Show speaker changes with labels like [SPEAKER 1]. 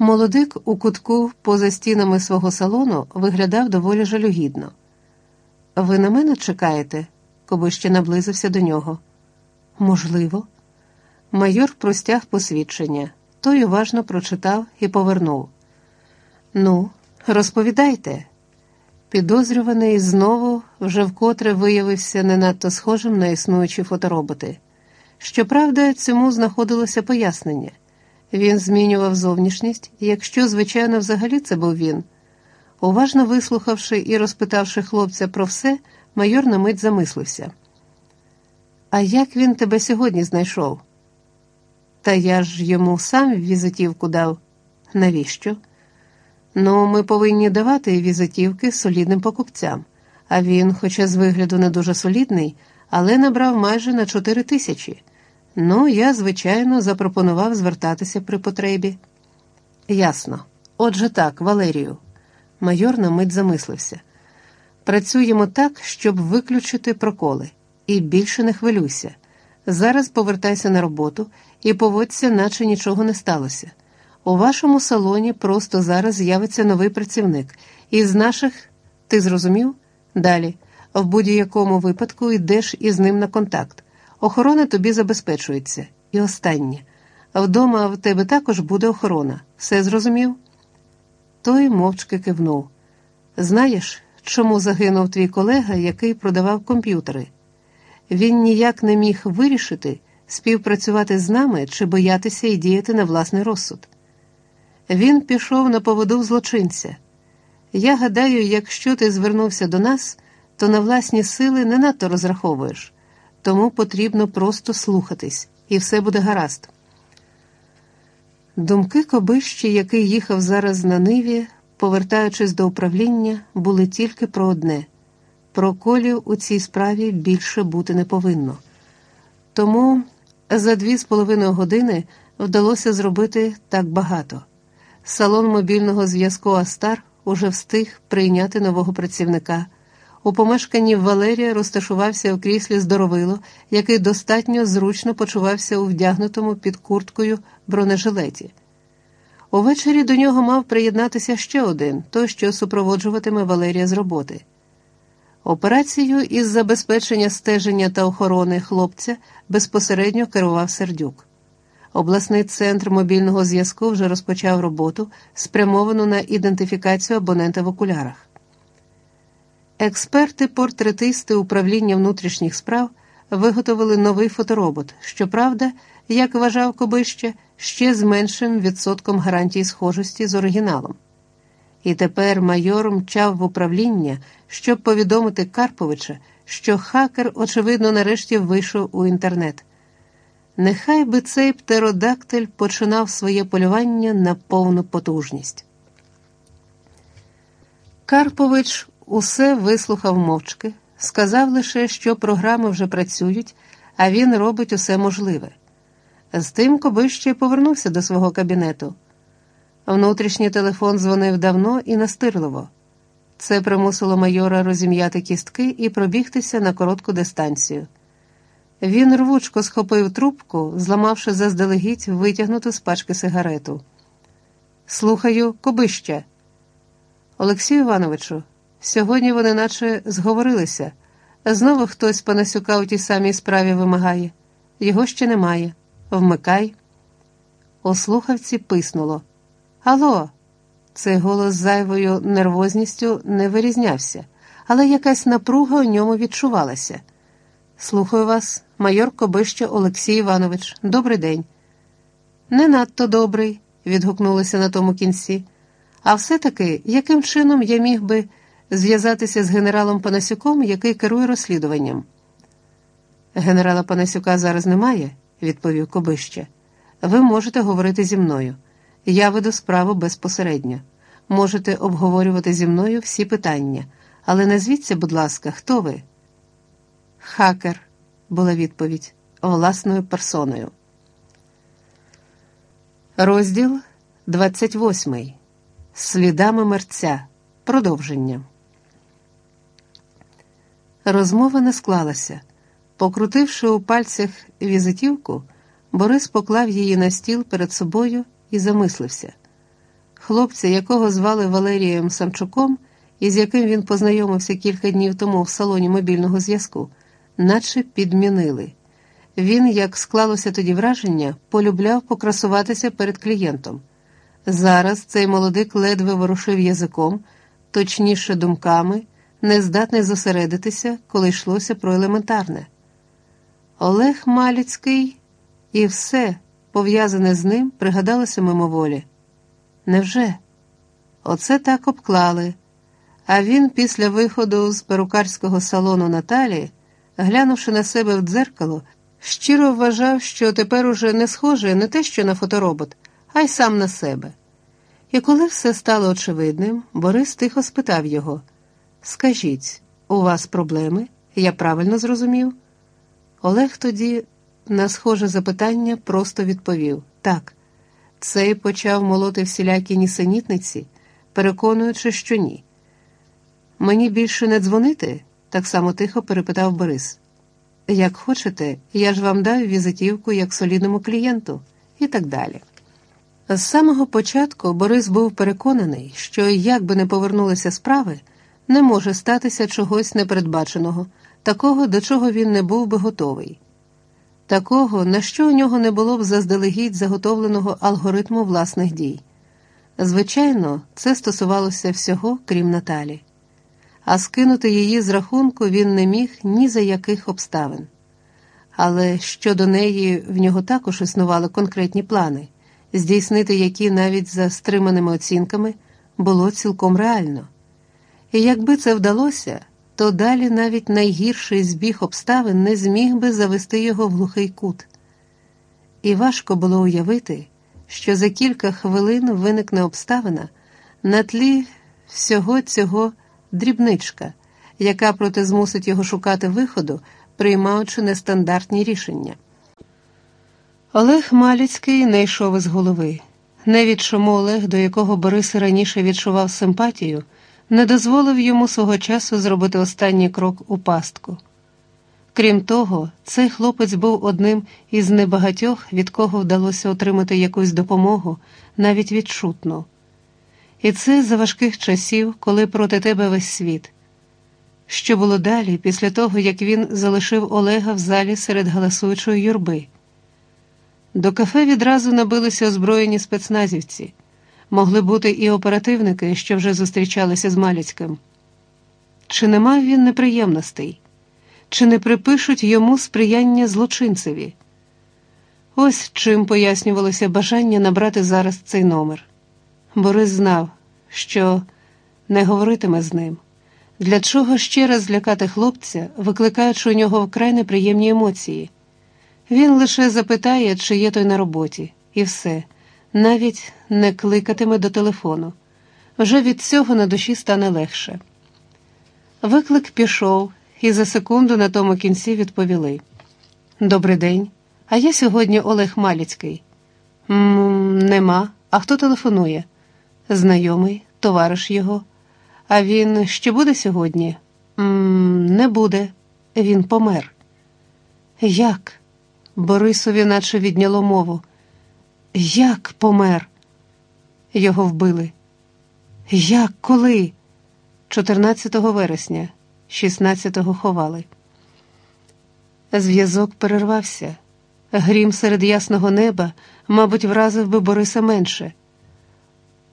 [SPEAKER 1] Молодик у кутку поза стінами свого салону виглядав доволі жалюгідно. Ви на мене чекаєте? Кобище наблизився до нього. Можливо. Майор простяг посвідчення, той уважно прочитав і повернув. Ну, розповідайте. Підозрюваний знову вже вкотре виявився не надто схожим на існуючі фотороботи. Щоправда, цьому знаходилося пояснення. Він змінював зовнішність, якщо, звичайно, взагалі це був він. Уважно вислухавши і розпитавши хлопця про все, майор на мить замислився. А як він тебе сьогодні знайшов? Та я ж йому сам візитівку дав. Навіщо? Ну, ми повинні давати візитівки солідним покупцям, а він, хоча з вигляду не дуже солідний, але набрав майже на чотири тисячі. Ну, я, звичайно, запропонував звертатися при потребі. Ясно. Отже так, Валерію. Майор на мить замислився. Працюємо так, щоб виключити проколи, і більше не хвилюйся. Зараз повертайся на роботу і поводься, наче нічого не сталося. У вашому салоні просто зараз з'явиться новий працівник. Із наших, ти зрозумів? Далі, в будь-якому випадку йдеш із ним на контакт. Охорона тобі забезпечується. І останнє. Вдома в тебе також буде охорона. Все зрозумів? Той мовчки кивнув. Знаєш, чому загинув твій колега, який продавав комп'ютери? Він ніяк не міг вирішити, співпрацювати з нами чи боятися і діяти на власний розсуд. Він пішов на поводу злочинця. Я гадаю, якщо ти звернувся до нас, то на власні сили не надто розраховуєш, тому потрібно просто слухатись, і все буде гаразд. Думки Кобищі, який їхав зараз на ниві, повертаючись до управління, були тільки про одне проколів у цій справі більше бути не повинно. Тому за дві з половиною години вдалося зробити так багато. Салон мобільного зв'язку Астар уже встиг прийняти нового працівника. У помешканні Валерія розташувався в кріслі здоровило, який достатньо зручно почувався у вдягнутому під курткою бронежилеті. Увечері до нього мав приєднатися ще один, той, що супроводжуватиме Валерія з роботи. Операцію із забезпечення стеження та охорони хлопця безпосередньо керував Сердюк. Обласний центр мобільного зв'язку вже розпочав роботу, спрямовану на ідентифікацію абонента в окулярах. Експерти-портретисти управління внутрішніх справ виготовили новий фоторобот, щоправда, як вважав Кобище, ще з меншим відсотком гарантії схожості з оригіналом. І тепер майор мчав в управління, щоб повідомити Карповича, що хакер, очевидно, нарешті вийшов у інтернет. Нехай би цей птеродактиль починав своє полювання на повну потужність. Карпович усе вислухав мовчки, сказав лише, що програми вже працюють, а він робить усе можливе. З тим Кобище повернувся до свого кабінету. Внутрішній телефон дзвонив давно і настирливо. Це примусило майора розім'яти кістки і пробігтися на коротку дистанцію. Він рвучко схопив трубку, зламавши заздалегідь витягнуту з пачки сигарету. Слухаю, Кобище. Олексію Івановичу, сьогодні вони наче зговорилися. Знову хтось Панасюка у тій самій справі вимагає. Його ще немає. Вмикай. У слухавці писнуло. Алло, цей голос зайвою нервозністю не вирізнявся, але якась напруга у ньому відчувалася. Слухаю вас, майор Кобище Олексій Іванович. Добрий день. Не надто добрий, відгукнулися на тому кінці. А все-таки, яким чином я міг би зв'язатися з генералом Панасюком, який керує розслідуванням? Генерала Панасюка зараз немає, відповів Кобище. Ви можете говорити зі мною. Я веду справу безпосередньо. Можете обговорювати зі мною всі питання, але назвіться, будь ласка, хто ви? Хакер, була відповідь власною персоною. Розділ 28. Слідами мерця. Продовження. Розмова не склалася. Покрутивши у пальцях візитівку, Борис поклав її на стіл перед собою і замислився. хлопця, якого звали Валерієм Самчуком, і з яким він познайомився кілька днів тому в салоні мобільного зв'язку, наче підмінили. Він, як склалося тоді враження, полюбляв покрасуватися перед клієнтом. Зараз цей молодик ледве ворушив язиком, точніше думками, не здатний зосередитися, коли йшлося про елементарне. Олег Маліцький і все, пов'язане з ним, пригадалося мимоволі. Невже? Оце так обклали. А він після виходу з перукарського салону Наталі, глянувши на себе в дзеркало, щиро вважав, що тепер уже не схоже не те, що на фоторобот, а й сам на себе. І коли все стало очевидним, Борис тихо спитав його: Скажіть, у вас проблеми? Я правильно зрозумів? Олег тоді на схоже запитання просто відповів так. Цей почав молоти всілякі нісенітниці, переконуючи, що ні. Мені більше не дзвонити? так само тихо перепитав Борис. Як хочете, я ж вам даю візитівку як солідному клієнту, і так далі. З самого початку Борис був переконаний, що як би не повернулися справи, не може статися чогось непередбаченого, такого, до чого він не був би готовий, такого, на що у нього не було б заздалегідь заготовленого алгоритму власних дій. Звичайно, це стосувалося всього, крім Наталі, а скинути її з рахунку він не міг ні за яких обставин. Але щодо неї в нього також існували конкретні плани здійснити які навіть за стриманими оцінками було цілком реально. І якби це вдалося, то далі навіть найгірший збіг обставин не зміг би завести його в глухий кут. І важко було уявити, що за кілька хвилин виникне обставина на тлі всього цього дрібничка, яка проте змусить його шукати виходу, приймаючи нестандартні рішення. Олег Маліцький не йшов із голови. Навіть чому Олег, до якого Борис раніше відчував симпатію, не дозволив йому свого часу зробити останній крок у пастку. Крім того, цей хлопець був одним із небагатьох, від кого вдалося отримати якусь допомогу, навіть відчутну. І це за важких часів, коли проти тебе весь світ. Що було далі, після того, як він залишив Олега в залі серед галасуючої юрби? До кафе відразу набилися озброєні спецназівці, могли бути і оперативники, що вже зустрічалися з Маліцьким. Чи не мав він неприємностей, чи не припишуть йому сприяння злочинцеві? Ось чим пояснювалося бажання набрати зараз цей номер. Борис знав, що не говоритиме з ним. Для чого ще раз злякати хлопця, викликаючи у нього вкрай неприємні емоції. Він лише запитає, чи є той на роботі, і все, навіть не кликатиме до телефону. Вже від цього на душі стане легше. Виклик пішов, і за секунду на тому кінці відповіли: Добрий день. А я сьогодні Олег Маліцький. «М нема. А хто телефонує? Знайомий, товариш його. А він ще буде сьогодні? «М не буде. Він помер. Як? Борисові наче відняло мову. Як помер? Його вбили. Як коли? 14 вересня, 16-го ховали. Зв'язок перервався. Грім серед ясного неба, мабуть, вразив би Бориса менше.